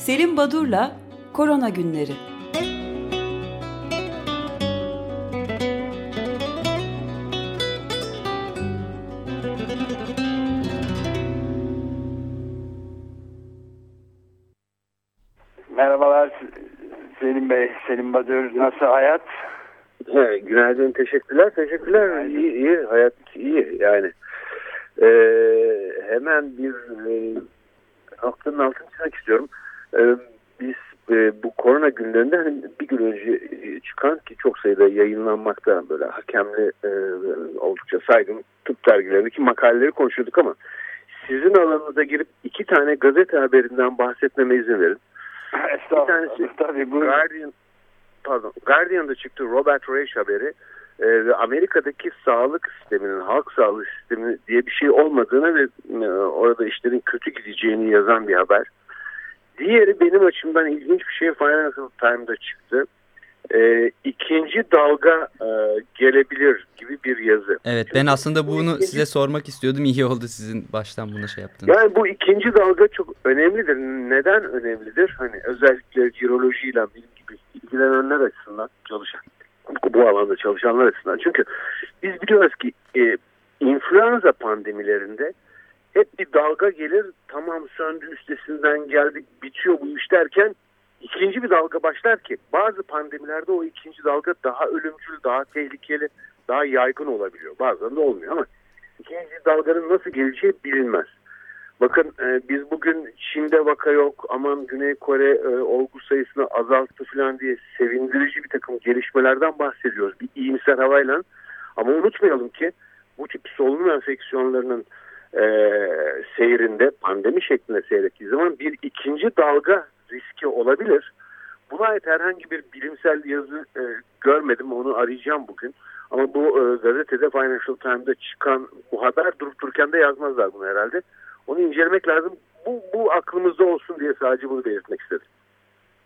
Selim Badur'la Korona Günleri. Merhabalar Selim Bey, Selim Badur. Nasıl hayat? He, günaydın, teşekkürler. Teşekkürler. Günaydın. İyi, iyi. Hayat iyi yani. Ee, hemen bir e, aklının altını çizmek istiyorum. Ee, biz e, bu korona günlerinde hani bir gün önce e, çıkan ki çok sayıda yayınlanmakta böyle hakemli e, oldukça saygın tıp dergilerindeki makaleleri konuşuyorduk ama sizin alanınıza girip iki tane gazete haberinden bahsetmeme izin verin. Estağfurullah. tanesi- Tabii Guardian pardon Guardian'da çıktı Robert Reich haberi e, ve Amerika'daki sağlık sisteminin halk sağlığı sistemi diye bir şey olmadığını ve e, orada işlerin kötü gideceğini yazan bir haber. Diğeri benim açımdan ilginç bir şey Financial Times'da çıktı. E, ikinci dalga e, gelebilir gibi bir yazı. Evet ben aslında bunu size sormak istiyordum. İyi oldu sizin baştan bunu şey yaptınız. Yani bu ikinci dalga çok önemlidir. Neden önemlidir? Hani özellikle virolojiyle benim gibi ilgilenenler açısından çalışan bu alanda çalışanlar açısından. Çünkü biz biliyoruz ki e, influenza pandemilerinde hep bir dalga gelir tamam söndü üstesinden geldik bitiyor bu iş derken ikinci bir dalga başlar ki bazı pandemilerde o ikinci dalga daha ölümcül, daha tehlikeli, daha yaygın olabiliyor. Bazen de olmuyor ama ikinci dalganın nasıl geleceği bilinmez. Bakın e, biz bugün Çin'de vaka yok aman Güney Kore e, olgu sayısını azalttı falan diye sevindirici bir takım gelişmelerden bahsediyoruz. Bir iyimser havayla ama unutmayalım ki bu tip solunum enfeksiyonlarının e, seyrinde pandemi şeklinde seyrettiği zaman bir ikinci dalga riski olabilir. Buna ait herhangi bir bilimsel yazı e, görmedim onu arayacağım bugün. Ama bu e, gazetede Financial Times'da çıkan bu haber durup dururken de yazmazlar bunu herhalde. Onu incelemek lazım. Bu, bu aklımızda olsun diye sadece bunu belirtmek istedim.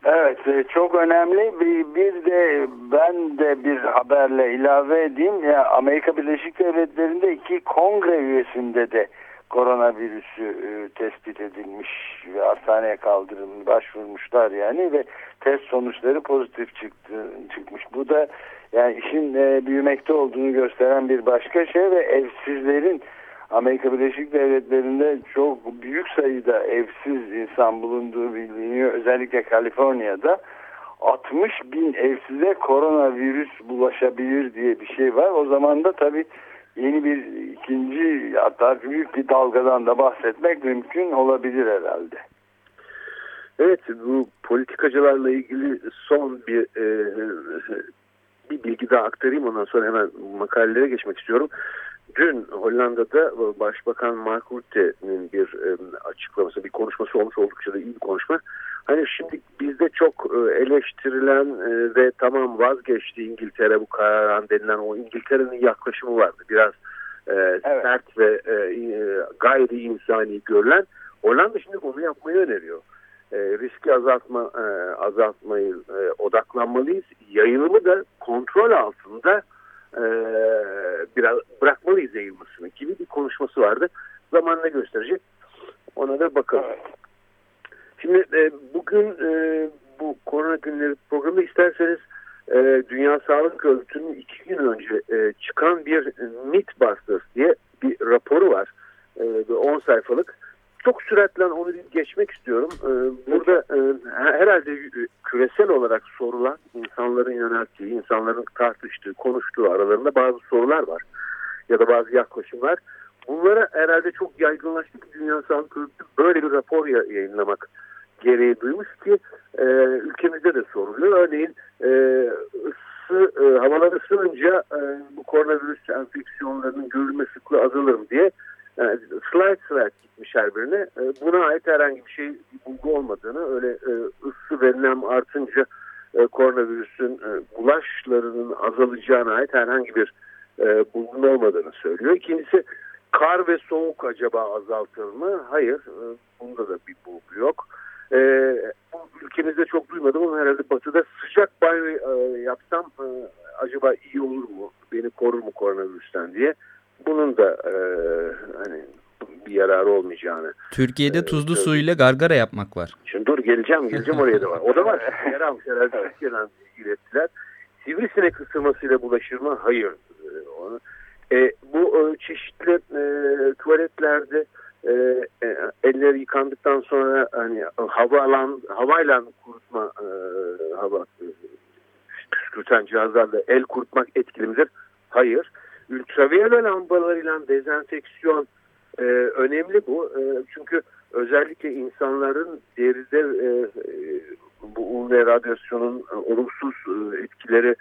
Evet e, çok önemli. Bir, bir de ben de bir haberle ilave edeyim. Ya Amerika Birleşik Devletleri'nde iki kongre üyesinde de koronavirüsü e, tespit edilmiş ve hastaneye kaldırılmış başvurmuşlar yani ve test sonuçları pozitif çıktı çıkmış. Bu da yani işin e, büyümekte olduğunu gösteren bir başka şey ve evsizlerin Amerika Birleşik Devletleri'nde çok büyük sayıda evsiz insan bulunduğu biliniyor. Özellikle Kaliforniya'da 60 bin evsize koronavirüs bulaşabilir diye bir şey var. O zaman da tabii yeni bir ikinci hatta büyük bir dalgadan da bahsetmek mümkün olabilir herhalde. Evet bu politikacılarla ilgili son bir e, bir bilgi daha aktarayım ondan sonra hemen makalelere geçmek istiyorum. Dün Hollanda'da Başbakan Mark Rutte'nin bir e, açıklaması, bir konuşması olmuş oldukça da iyi bir konuşma. Hani şimdi bizde çok e, eleştirilen e, ve tamam vazgeçti İngiltere bu karardan denilen o İngiltere'nin yaklaşımı vardı. Biraz e, sert ve e, e, gayri insani görülen. Hollanda şimdi onu yapmayı öneriyor. E, riski azaltma e, azaltmayı e, odaklanmalıyız. Yayılımı da kontrol altında e, biraz bırakmalıyız yayılmasını gibi bir konuşması vardı. Zaman ne gösterecek? Ona da bakalım. Şimdi e, bugün e, bu korona günleri programı isterseniz e, Dünya Sağlık Örgütü'nün iki gün önce e, çıkan bir Mythbusters diye bir raporu var. E, 10 sayfalık. Çok süratle onu geçmek istiyorum. E, burada e, herhalde küresel olarak sorulan insanların yönelttiği, insanların tartıştığı, konuştuğu aralarında bazı sorular var. Ya da bazı yaklaşımlar. Bunlara herhalde çok yaygınlaştı ki Dünya Sağlık Örgütü böyle bir rapor ya- yayınlamak gereği duymuş ki e, ülkemizde de soruluyor. Örneğin e, ısı, e, havalar ısınınca e, bu koronavirüs enfeksiyonlarının görülme sıklığı azalır mı diye yani slide slide gitmiş her birine. E, buna ait herhangi bir şey bir bulgu olmadığını öyle e, ısı ve nem artınca e, koronavirüsün bulaşlarının azalacağına ait herhangi bir bulgunun olmadığını söylüyor. İkincisi kar ve soğuk acaba azaltır mı? Hayır. Bunda da bir bulgu yok. Bu ülkemizde çok duymadım ama herhalde batıda sıcak banyo yapsam acaba iyi olur mu? Beni korur mu koronavirüsten diye. Bunun da e, yararı olmayacağını. Türkiye'de Evet, tuzlu evet. suyla gargara yapmak var. Şimdi dur geleceğim geleceğim oraya da var. O da var. Yer almış herhalde Türkiye'den ilettiler. Sivrisinek ısırmasıyla bulaşır mı? Hayır. E, bu e, çeşitli e, tuvaletlerde e, e, eller yıkandıktan sonra hani hava alan havayla kurutma e, hava e, püskürten cihazlarla el kurutmak etkili midir? Hayır. Ultraviyole lambalarıyla dezenfeksiyon e, önemli bu. E, çünkü özellikle insanların deride e, e bu UV radyasyonun e, olumsuz e, etkileri,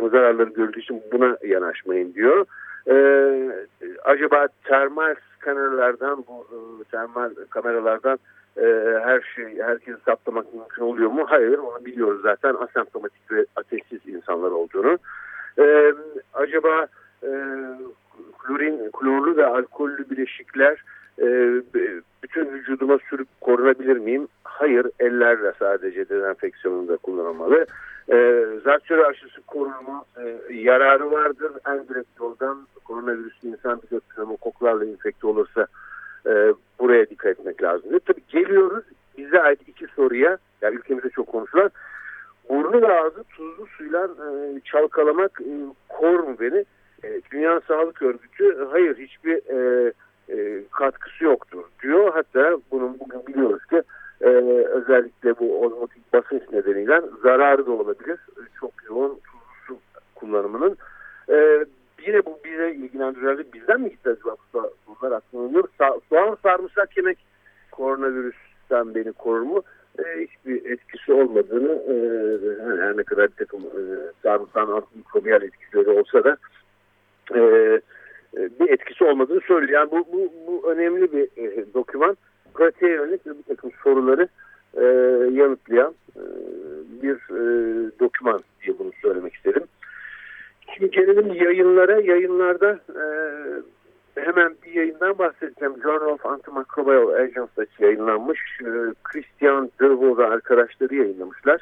zararları görüldüğü için buna yanaşmayın diyor. Ee, acaba termal skanerlerden bu e, termal kameralardan e, her şey herkesi saptamak mümkün oluyor mu? Hayır onu biliyoruz zaten asemptomatik ve ateşsiz insanlar olduğunu. Ee, acaba e, klorlu ve alkollü bileşikler e, bütün vücuduma sürüp korunabilir miyim? Hayır ellerle sadece dezenfeksiyonunda kullanılmalı. E, Zatürre aşısı korunma e, yararı vardır. En direkt yoldan koronavirüs insan bir pneumokoklarla infekte olursa e, buraya dikkat etmek lazım. E, tabii geliyoruz bize ait iki soruya. Yani ülkemizde çok konuşulan. Burnu ve ağzı tuzlu suyla e, çalkalamak e, kor mu beni? E, Dünya Sağlık Örgütü hayır hiçbir e, e, katkısı yoktur diyor. Hatta bunun bugün biliyoruz ki e, özellikle bu ozmotik basınç nedeniyle zararı da olabilir. Çok yoğun tuzlu su kullanımının. E, yine bu bize ilgilendirirdi. Bizden mi gitti acaba bunlar aklına Sa soğan sarımsak yemek koronavirüsten beni korur mu? E, hiçbir etkisi olmadığını e, her ne kadar bir takım e, sarımsağın antimikrobiyal etkileri olsa da e, e, bir etkisi olmadığını söylüyor. Yani bu, bu, bu önemli bir e, doküman. Pratiğe yönelik bir takım soruları e, yanıtlayan e, bir e, doküman diye bunu söylemek istedim. Şimdi gelelim yayınlara. Yayınlarda e, hemen bir yayından bahsedeceğim. Journal of Antimicrobial Agents'da yayınlanmış. E, Christian Dervaux ve arkadaşları yayınlamışlar.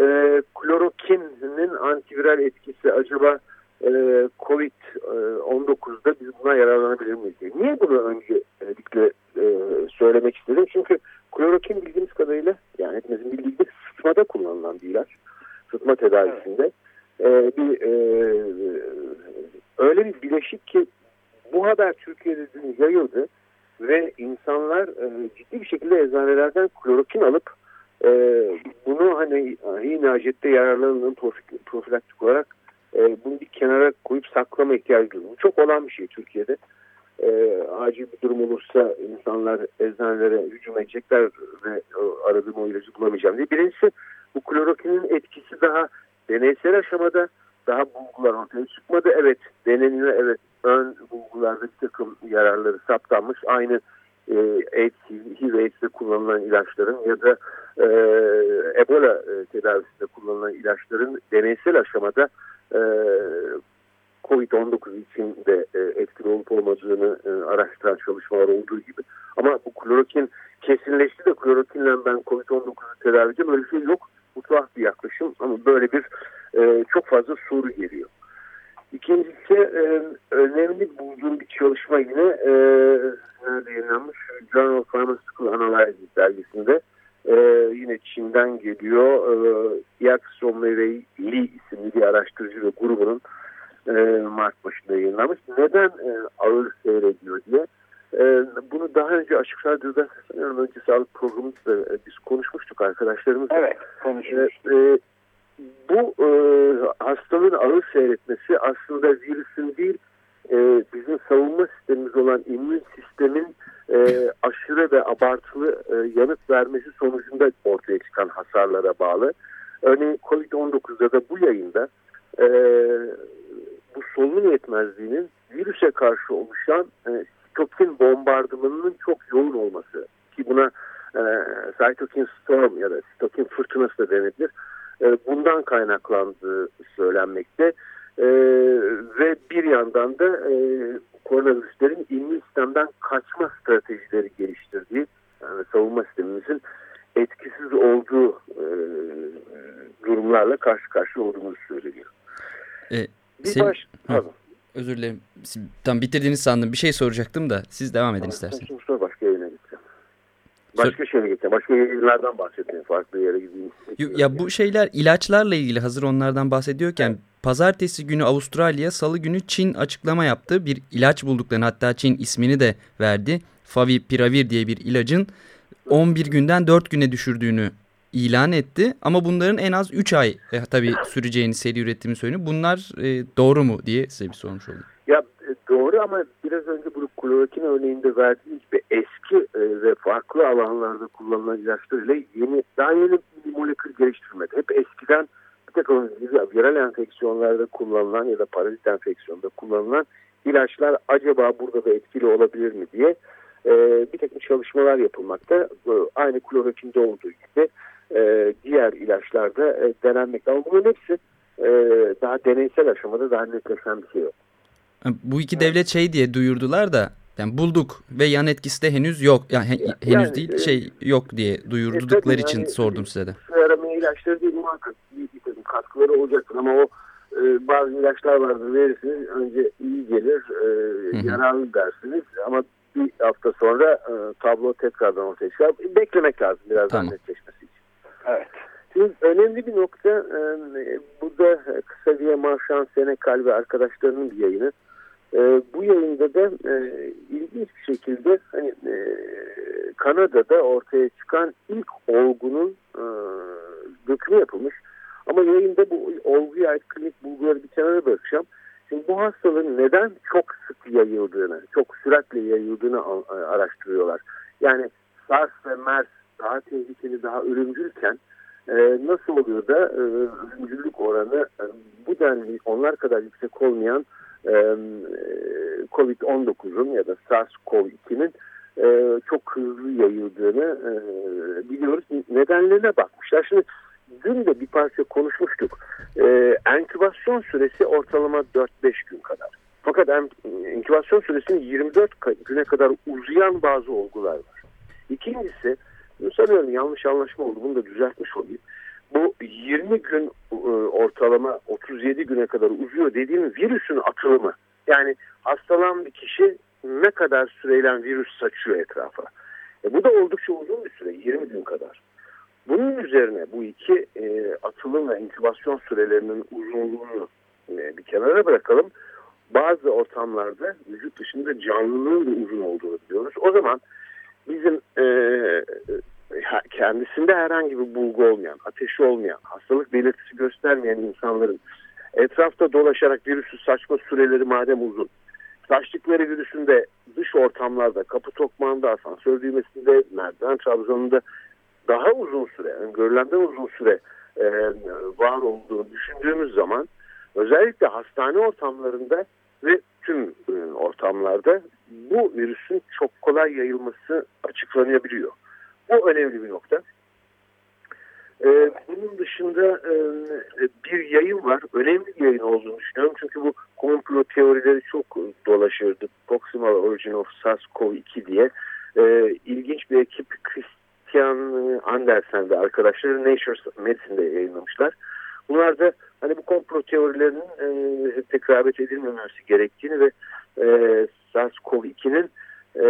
E, klorokinin antiviral etkisi acaba e, Covid-19'da biz buna yararlanabilir miyiz diye. Niye bunu öncelikle e, söylemek istedim? Çünkü klorokin bildiğimiz kadarıyla yani hepimizin bildiği gibi sıtmada kullanılan bir ilaç. Sıtma tedavisinde. E, bir e, öyle bir bileşik ki bu haber Türkiye'de dün yayıldı ve insanlar e, ciddi bir şekilde eczanelerden klorokin alıp e, bunu hani yine acette yararlanılan profilaktik olarak e, bunu bir kenara koyup saklama ihtiyacı. Bu çok olan bir şey Türkiye'de. E, acil bir durum olursa insanlar eczanelere hücum edecekler ve o, aradığım o ilacı bulamayacağım diye. Birincisi bu klorokinin etkisi daha deneysel aşamada daha bulgular ortaya çıkmadı. Evet deneniyor evet ön bulgularda bir takım yararları saptanmış. Aynı e, AIDS, HIV AIDS'de kullanılan ilaçların ya da e, Ebola e, tedavisinde kullanılan ilaçların deneysel aşamada e, Covid-19 için de e, etkili olup olmadığını e, araştıran çalışmalar olduğu gibi. Ama bu klorokin kesinleşti de klorokinle ben Covid-19'u tedavi edeceğim öyle bir şey yok. Bu tuhaf bir yaklaşım ama böyle bir e, çok fazla soru geliyor. İkincisi e, önemli bulduğum bir çalışma yine e, nerede yayınlanmış? Journal of Pharmaceutical Analysis dergisinde e, yine Çin'den geliyor. E, Yak Somlevey Li isimli bir araştırıcı ve grubunun e, Mart başında yayınlamış. Neden e, ağır seyrediyor diye. E, bunu daha önce Açık Radyo'da sanıyorum önce sağlık programımızda e, biz konuşmuştuk arkadaşlarımızla. Evet konuşmuştuk. E, e, bu e, hastalığın ağır seyretmesi aslında virüsün değil e, bizim savunma sistemimiz olan immün sistemin e, aşırı ve abartılı e, yanıt vermesi sonucunda ortaya çıkan hasarlara bağlı. Örneğin COVID-19'da da bu yayında e, solunum yetmezliğinin virüse karşı oluşan e, sitokin bombardımanının çok yoğun olması ki buna e, cytokine storm ya da sitokin fırtınası da denebilir. E, bundan kaynaklandığı söylenmekte. E, ve bir yandan da e, koronavirüslerin immün sistemden kaçma stratejileri geliştirdiği yani savunma sistemimizin etkisiz olduğu e, durumlarla karşı karşıya olduğumuz söyleniyor. E, bir sen... baş... Özür dilerim. Tam bitirdiğiniz sandım. Bir şey soracaktım da siz devam edin tamam, isterseniz. Şimdi sor başka yayına gideceğim. Başka şeye gittim. Başka yayınlardan bahsettim. Farklı yere gideyim. Ya bu şeyler ilaçlarla ilgili hazır onlardan bahsediyorken evet. pazartesi günü Avustralya, salı günü Çin açıklama yaptı. Bir ilaç bulduklarını hatta Çin ismini de verdi. Favipiravir diye bir ilacın 11 günden 4 güne düşürdüğünü ilan etti. Ama bunların en az 3 ay e, tabii süreceğini seri üretimi söylüyor. Bunlar e, doğru mu diye size bir sormuş oldum. Ya e, doğru ama biraz önce bu klorokin örneğinde verdiğimiz gibi eski e, ve farklı alanlarda kullanılan ilaçlarıyla yeni, daha yeni bir molekül geliştirmedi. Hep eskiden bir takım viral enfeksiyonlarda kullanılan ya da parazit enfeksiyonda kullanılan ilaçlar acaba burada da etkili olabilir mi diye e, bir takım çalışmalar yapılmakta. Aynı klorokinde olduğu gibi e, diğer ilaçlarda e, denenmekte. Ama bunların hepsi e, daha deneysel aşamada daha netleşen bir şey yok. Bu iki devlet şey diye duyurdular da yani bulduk ve yan etkisi de henüz yok. Yani he, henüz yani, değil şey yok diye duyurdukları e, için yani, sordum size de. Su aramaya ilaçları değil muhakkak bir, bir takım katkıları olacaktır ama o e, bazı ilaçlar vardır verirsiniz önce iyi gelir e, yararlı dersiniz ama bir hafta sonra e, tablo tekrardan ortaya çıkar. Beklemek lazım biraz tamam. netleşmesi için. Evet. Şimdi önemli bir nokta e, burada kısa diye Marşan Senekal ve arkadaşlarının bir yayını. E, bu yayında da e, ilginç bir şekilde hani e, Kanada'da ortaya çıkan ilk olgunun e, dökümü yapılmış. Ama yayında bu olguya ait klinik bulguları bir kenara bırakacağım. Şimdi bu hastalığın neden çok sık yayıldığını, çok süratle yayıldığını araştırıyorlar. Yani SARS ve MERS daha tehlikeli, daha ölümcülken e, nasıl oluyor da e, ölümcüllük oranı e, bu denli onlar kadar yüksek olmayan COVID-19'un ya da SARS-CoV-2'nin çok hızlı yayıldığını biliyoruz. Nedenlerine bakmışlar. Şimdi dün de bir parça konuşmuştuk. E, enkübasyon süresi ortalama 4-5 gün kadar. Fakat enkübasyon süresinin 24 güne kadar uzayan bazı olgular var. İkincisi, sanıyorum yanlış anlaşma oldu, bunu da düzeltmiş olayım bu 20 gün e, ortalama 37 güne kadar uzuyor dediğim virüsün atılımı. Yani hastalanan bir kişi ne kadar süreyle virüs saçıyor etrafa. E bu da oldukça uzun bir süre 20 gün kadar. Bunun üzerine bu iki e, atılım ve inkübasyon sürelerinin uzunluğunu e, bir kenara bırakalım. Bazı ortamlarda vücut dışında canlılığın da uzun olduğunu biliyoruz. O zaman bizim e, kendisinde herhangi bir bulgu olmayan, ateşi olmayan, hastalık belirtisi göstermeyen insanların etrafta dolaşarak virüsü saçma süreleri madem uzun, saçtıkları virüsün de dış ortamlarda, kapı tokmağında, asansör düğmesinde, merdiven trabzanında daha uzun süre, yani görülenden uzun süre e, var olduğunu düşündüğümüz zaman özellikle hastane ortamlarında ve tüm e, ortamlarda bu virüsün çok kolay yayılması açıklanabiliyor. Bu önemli bir nokta. Ee, bunun dışında e, bir yayın var. Önemli bir yayın olduğunu düşünüyorum. Çünkü bu komplo teorileri çok dolaşırdı. Proximal Origin of SARS-CoV-2 diye. E, ilginç bir ekip Christian Andersen ve arkadaşları Nature Medicine'de yayınlamışlar. Bunlar da hani bu komplo teorilerinin e, tekrar edilmemesi gerektiğini ve e, SARS-CoV-2'nin e,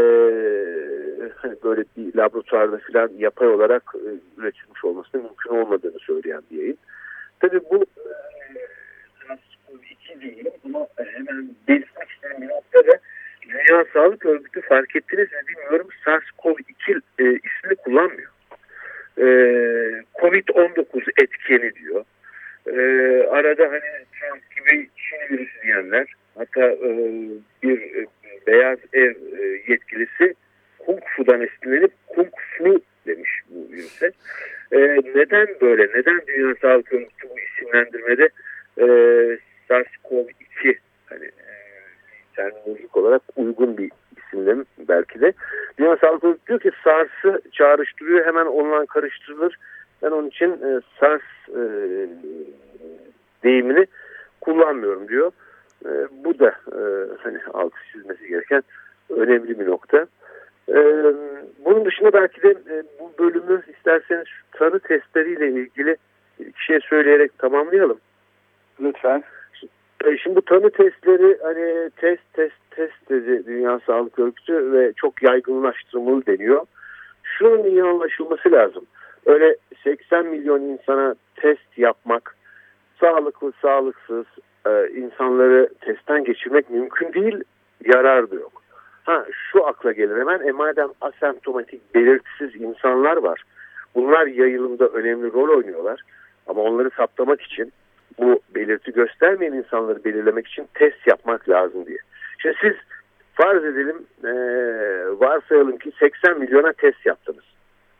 hani böyle bir laboratuvarda falan yapay olarak e, üretilmiş olmasının mümkün olmadığını söyleyen bir yayın. Tabii bu SARS-CoV-2 değil ama hemen belirtmek isteyen bir noktada Dünya Sağlık Örgütü fark ettiniz mi bilmiyorum SARS-CoV-2 e, ismini kullanmıyor. E, Covid-19 etkeni diyor. E, arada hani Trump gibi Çin virüsü diyenler hatta e, bir e, beyaz ev e, yetkilisi Kung Fu'dan esinlenip Kung Flu demiş bu virüse. E, neden böyle? Neden Dünya Sağlık Örgütü bu isimlendirmede e, SARS-CoV-2 hani e, terminolojik olarak uygun bir isimlem belki de. Dünya Sağlık Örgütü diyor ki SARS'ı çağrıştırıyor hemen onunla karıştırılır. Ben onun için e, SARS deyimini kullanmıyorum diyor. E, bu da e, hani altı çizmesi gereken önemli bir nokta. E, bunun dışında belki de e, bu bölümü isterseniz tanı testleriyle ilgili bir şey söyleyerek tamamlayalım. Lütfen. E, şimdi bu tanı testleri hani test test test dedi Dünya Sağlık Örgütü ve çok yaygınlaştırılmalı deniyor. şunun iyi anlaşılması lazım. Öyle 80 milyon insana test yapmak, sağlıklı sağlıksız e, insanları testten geçirmek mümkün değil, yarar da yok. Ha şu akla gelir hemen e madem asemptomatik belirtisiz insanlar var. Bunlar yayılımda önemli rol oynuyorlar. Ama onları saptamak için bu belirti göstermeyen insanları belirlemek için test yapmak lazım diye. Şimdi siz farz edelim e, varsayalım ki 80 milyona test yaptınız.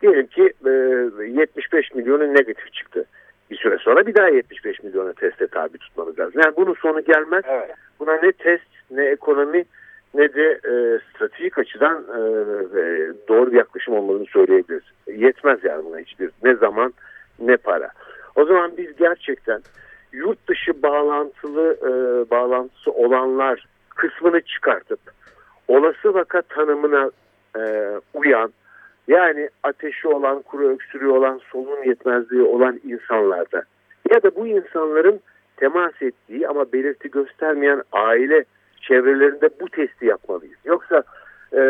Diyelim ki e, 75 milyonu negatif çıktı. Bir süre sonra bir daha 75 milyona teste tabi tutmanız lazım. Yani bunun sonu gelmez. Evet. Buna ne test ne ekonomi ne de e, stratejik açıdan e, doğru bir yaklaşım olmadığını söyleyebiliriz. Yetmez yani buna hiçbir ne zaman ne para. O zaman biz gerçekten yurt dışı bağlantılı e, bağlantısı olanlar kısmını çıkartıp olası vaka tanımına e, uyan yani ateşi olan, kuru öksürüğü olan, solunum yetmezliği olan insanlarda ya da bu insanların temas ettiği ama belirti göstermeyen aile çevrelerinde bu testi yapmalıyız. Yoksa e,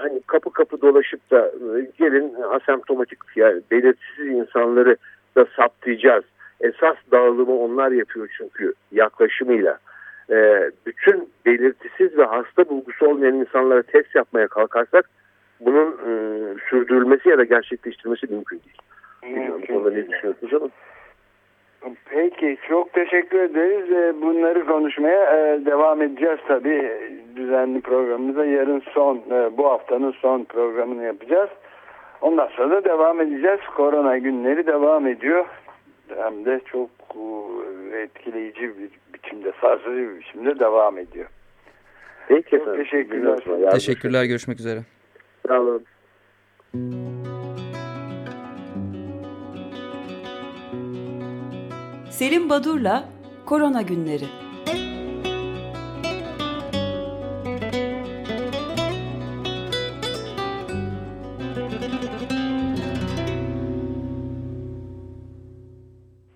hani kapı kapı dolaşıp da e, gelin asemptomatik yani belirtisiz insanları da saptayacağız. Esas dağılımı onlar yapıyor çünkü yaklaşımıyla. E, bütün belirtisiz ve hasta bulgusu olmayan insanlara test yapmaya kalkarsak bunun e, sürdürülmesi ya da gerçekleştirilmesi mümkün değil. Bilmiyorum konuda ne düşünüyorsunuz ama. Peki çok teşekkür ederiz. E, bunları konuşmaya e, devam edeceğiz tabii. Düzenli programımıza yarın son e, bu haftanın son programını yapacağız. Ondan sonra da devam edeceğiz. Korona günleri devam ediyor. Hem de çok etkileyici bir biçimde, sarsıcı bir biçimde devam ediyor. Peki çok. Teşekkürler. Teşekkürler. Görüşmek üzere. Sağ olun. Selim Badur'la Korona Günleri